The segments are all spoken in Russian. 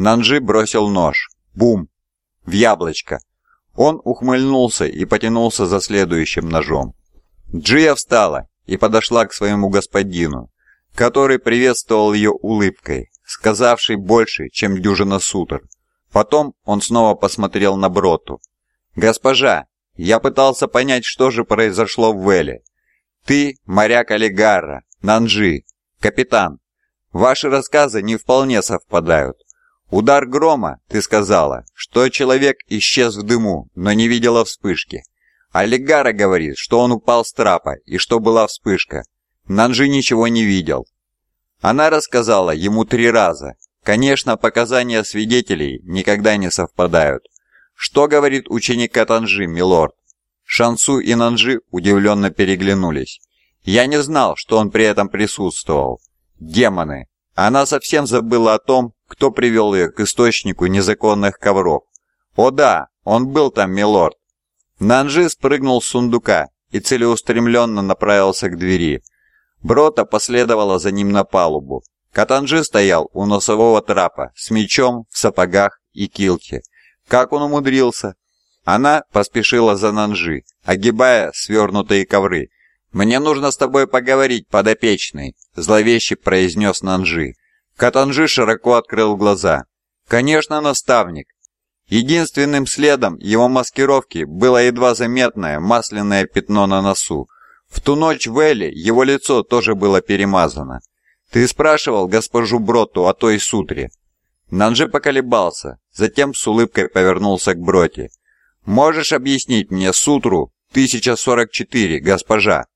Нанжи бросил нож. Бум! В яблочко. Он ухмыльнулся и потянулся за следующим ножом. Джия встала и подошла к своему господину, который приветствовал ее улыбкой, сказавшей больше, чем дюжина сутр. Потом он снова посмотрел на Броту. «Госпожа, я пытался понять, что же произошло в Веле. Ты моряк Олигарра, Нанжи, капитан. Ваши рассказы не вполне совпадают. Удар грома, ты сказала, что человек исчез в дыму, но не видела вспышки. Олигара говорит, что он упал с трапа и что была вспышка. Нанжи ничего не видел. Она рассказала ему три раза. Конечно, показания свидетелей никогда не совпадают. Что говорит ученик Катанжи, милорд? Шансу и Нанжи удивленно переглянулись. Я не знал, что он при этом присутствовал. Демоны. Она совсем забыла о том, кто привел ее к источнику незаконных ковров. О да, он был там, милорд. Нанжи спрыгнул с сундука и целеустремленно направился к двери. Брота последовала за ним на палубу. Катанжи стоял у носового трапа с мечом в сапогах и килте. Как он умудрился? Она поспешила за Нанжи, огибая свернутые ковры. «Мне нужно с тобой поговорить, подопечный», – зловеще произнес Нанжи. Катанжи широко открыл глаза. «Конечно, наставник. Единственным следом его маскировки было едва заметное масляное пятно на носу. В ту ночь в Элли его лицо тоже было перемазано. «Ты спрашивал госпожу Броту о той сутре?» Нанжи поколебался, затем с улыбкой повернулся к Броте. «Можешь объяснить мне сутру 1044, госпожа?»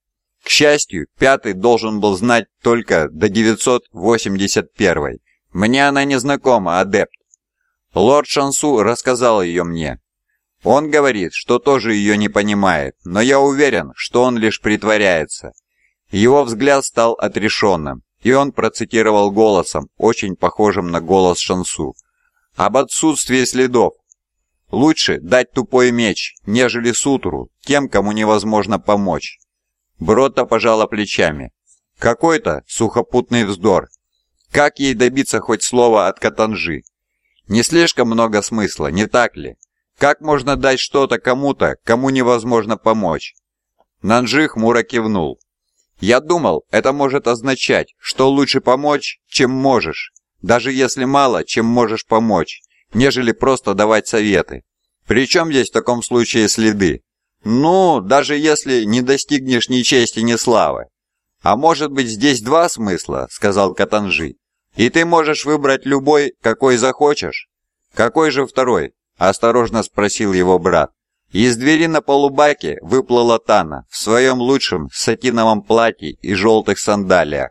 К счастью, пятый должен был знать только до 981. Мне она не знакома, адепт. Лорд Шансу рассказал ее мне. Он говорит, что тоже ее не понимает, но я уверен, что он лишь притворяется. Его взгляд стал отрешенным, и он процитировал голосом, очень похожим на голос Шансу. «Об отсутствии следов. Лучше дать тупой меч, нежели сутру, тем, кому невозможно помочь». Брота пожала плечами. «Какой-то сухопутный вздор. Как ей добиться хоть слова от Катанжи?» Не слишком много смысла, не так ли? Как можно дать что-то кому-то, кому невозможно помочь? Нанжи хмуро кивнул. Я думал, это может означать, что лучше помочь, чем можешь, даже если мало, чем можешь помочь, нежели просто давать советы. Причем здесь в таком случае следы? Ну, даже если не достигнешь ни чести, ни славы. А может быть здесь два смысла, сказал Катанжи. И ты можешь выбрать любой, какой захочешь. Какой же второй? Осторожно спросил его брат. Из двери на полубаке выплыла Тана в своем лучшем сатиновом платье и желтых сандалиях.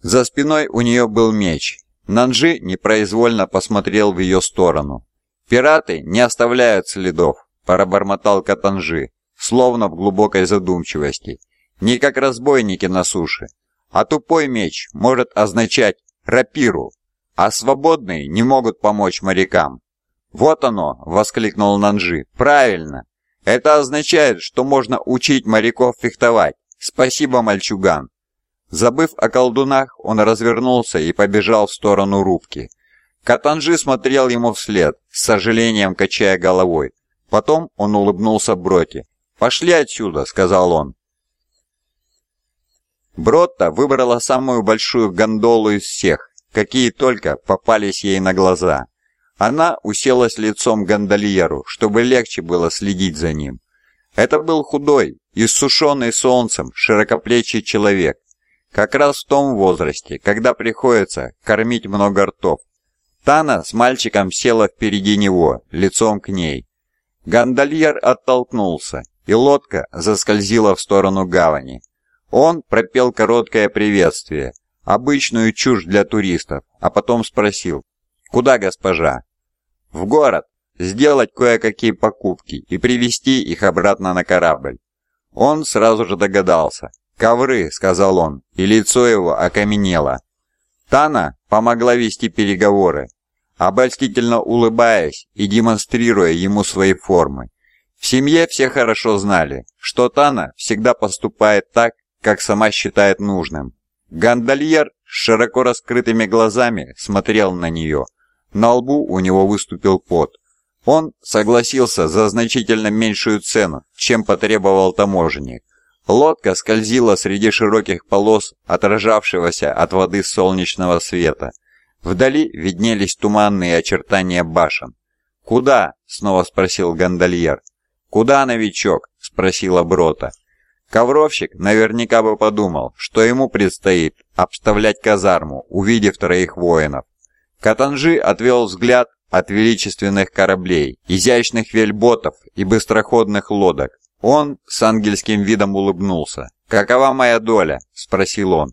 За спиной у нее был меч. Нанжи непроизвольно посмотрел в ее сторону. «Пираты не оставляют следов», – пробормотал Катанжи, словно в глубокой задумчивости. «Не как разбойники на суше. А тупой меч может означать рапиру, а свободные не могут помочь морякам. «Вот оно!» — воскликнул Нанжи. «Правильно! Это означает, что можно учить моряков фехтовать. Спасибо, мальчуган!» Забыв о колдунах, он развернулся и побежал в сторону рубки. Катанжи смотрел ему вслед, с сожалением качая головой. Потом он улыбнулся Броте. «Пошли отсюда», — сказал он. Бротта выбрала самую большую гондолу из всех, какие только попались ей на глаза. Она уселась лицом к гондольеру, чтобы легче было следить за ним. Это был худой, иссушенный солнцем, широкоплечий человек, как раз в том возрасте, когда приходится кормить много ртов. Тана с мальчиком села впереди него, лицом к ней. Гондольер оттолкнулся, и лодка заскользила в сторону гавани. Он пропел короткое приветствие, обычную чушь для туристов, а потом спросил «Куда, госпожа?» «В город. Сделать кое-какие покупки и привезти их обратно на корабль». Он сразу же догадался. «Ковры», — сказал он, и лицо его окаменело. Тана помогла вести переговоры, обольстительно улыбаясь и демонстрируя ему свои формы. В семье все хорошо знали, что Тана всегда поступает так, как сама считает нужным. Гондольер с широко раскрытыми глазами смотрел на нее, На лбу у него выступил пот. Он согласился за значительно меньшую цену, чем потребовал таможенник. Лодка скользила среди широких полос, отражавшегося от воды солнечного света. Вдали виднелись туманные очертания башен. «Куда?» — снова спросил гондольер. «Куда, новичок?» — спросила Брота. Ковровщик наверняка бы подумал, что ему предстоит обставлять казарму, увидев троих воинов. Катанжи отвел взгляд от величественных кораблей, изящных вельботов и быстроходных лодок. Он с ангельским видом улыбнулся. «Какова моя доля?» – спросил он.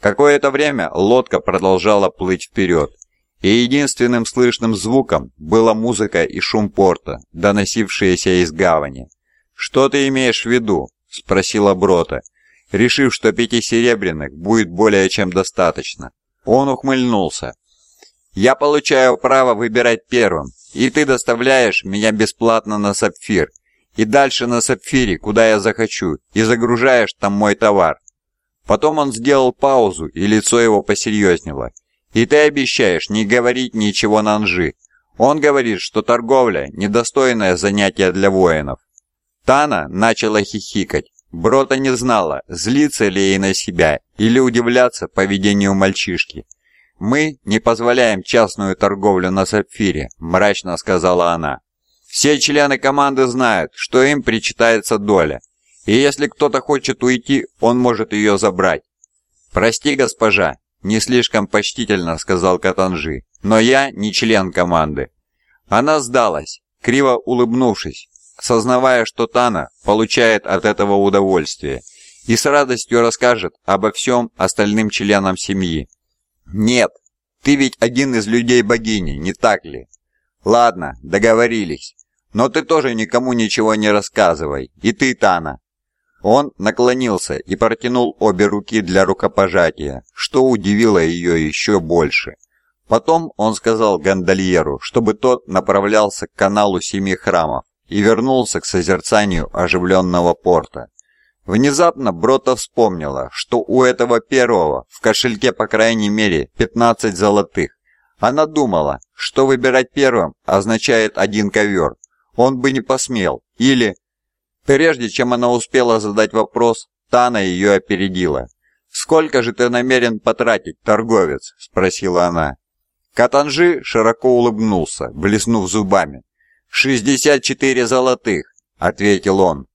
Какое-то время лодка продолжала плыть вперед, и единственным слышным звуком была музыка и шум порта, доносившиеся из гавани. «Что ты имеешь в виду?» – спросила Брота, решив, что пяти серебряных будет более чем достаточно. Он ухмыльнулся. «Я получаю право выбирать первым, и ты доставляешь меня бесплатно на сапфир, и дальше на сапфире, куда я захочу, и загружаешь там мой товар». Потом он сделал паузу, и лицо его посерьезнело. «И ты обещаешь не говорить ничего на нжи. Он говорит, что торговля – недостойное занятие для воинов. Тана начала хихикать. Брота не знала, злиться ли ей на себя или удивляться поведению мальчишки. «Мы не позволяем частную торговлю на сапфире», – мрачно сказала она. «Все члены команды знают, что им причитается доля, и если кто-то хочет уйти, он может ее забрать». «Прости, госпожа», – не слишком почтительно сказал Катанжи, – «но я не член команды». Она сдалась, криво улыбнувшись, сознавая, что Тана получает от этого удовольствие, и с радостью расскажет обо всем остальным членам семьи. «Нет, ты ведь один из людей богини, не так ли?» «Ладно, договорились. Но ты тоже никому ничего не рассказывай, и ты, Тана». Он наклонился и протянул обе руки для рукопожатия, что удивило ее еще больше. Потом он сказал гондольеру, чтобы тот направлялся к каналу Семи Храмов, и вернулся к созерцанию оживленного порта. Внезапно Брота вспомнила, что у этого первого в кошельке по крайней мере 15 золотых. Она думала, что выбирать первым означает один ковер. Он бы не посмел. Или... Прежде чем она успела задать вопрос, Тана ее опередила. «Сколько же ты намерен потратить, торговец?» – спросила она. Катанжи широко улыбнулся, блеснув зубами. «Шестьдесят четыре золотых», — ответил он.